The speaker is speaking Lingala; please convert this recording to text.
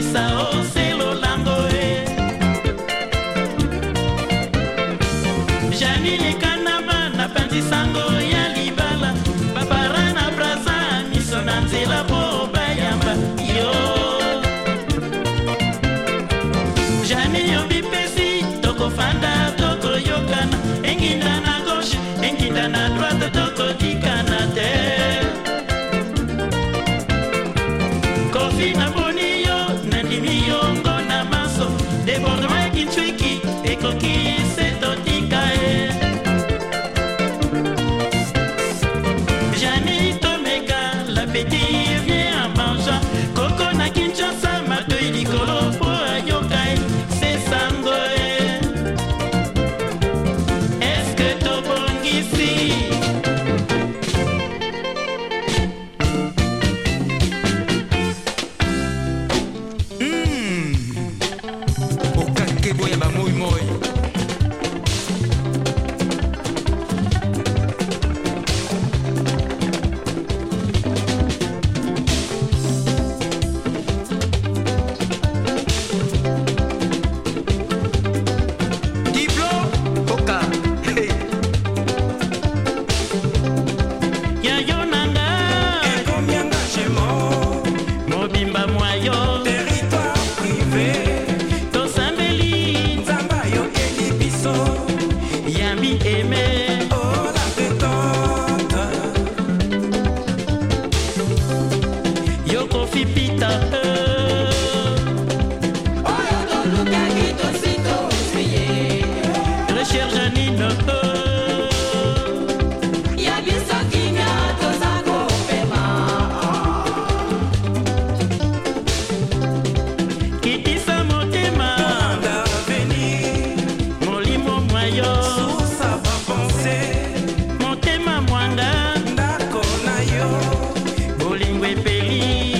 kobebisa oselolango e janile kanama na panzisango ya libala bapara na braza miso na nzela po bayamba yo jani yobipesi tokofanda tokoyokana enginda na gauche enginda na droite tokotikana te kofi na forgiveness. yokofi pita we believe.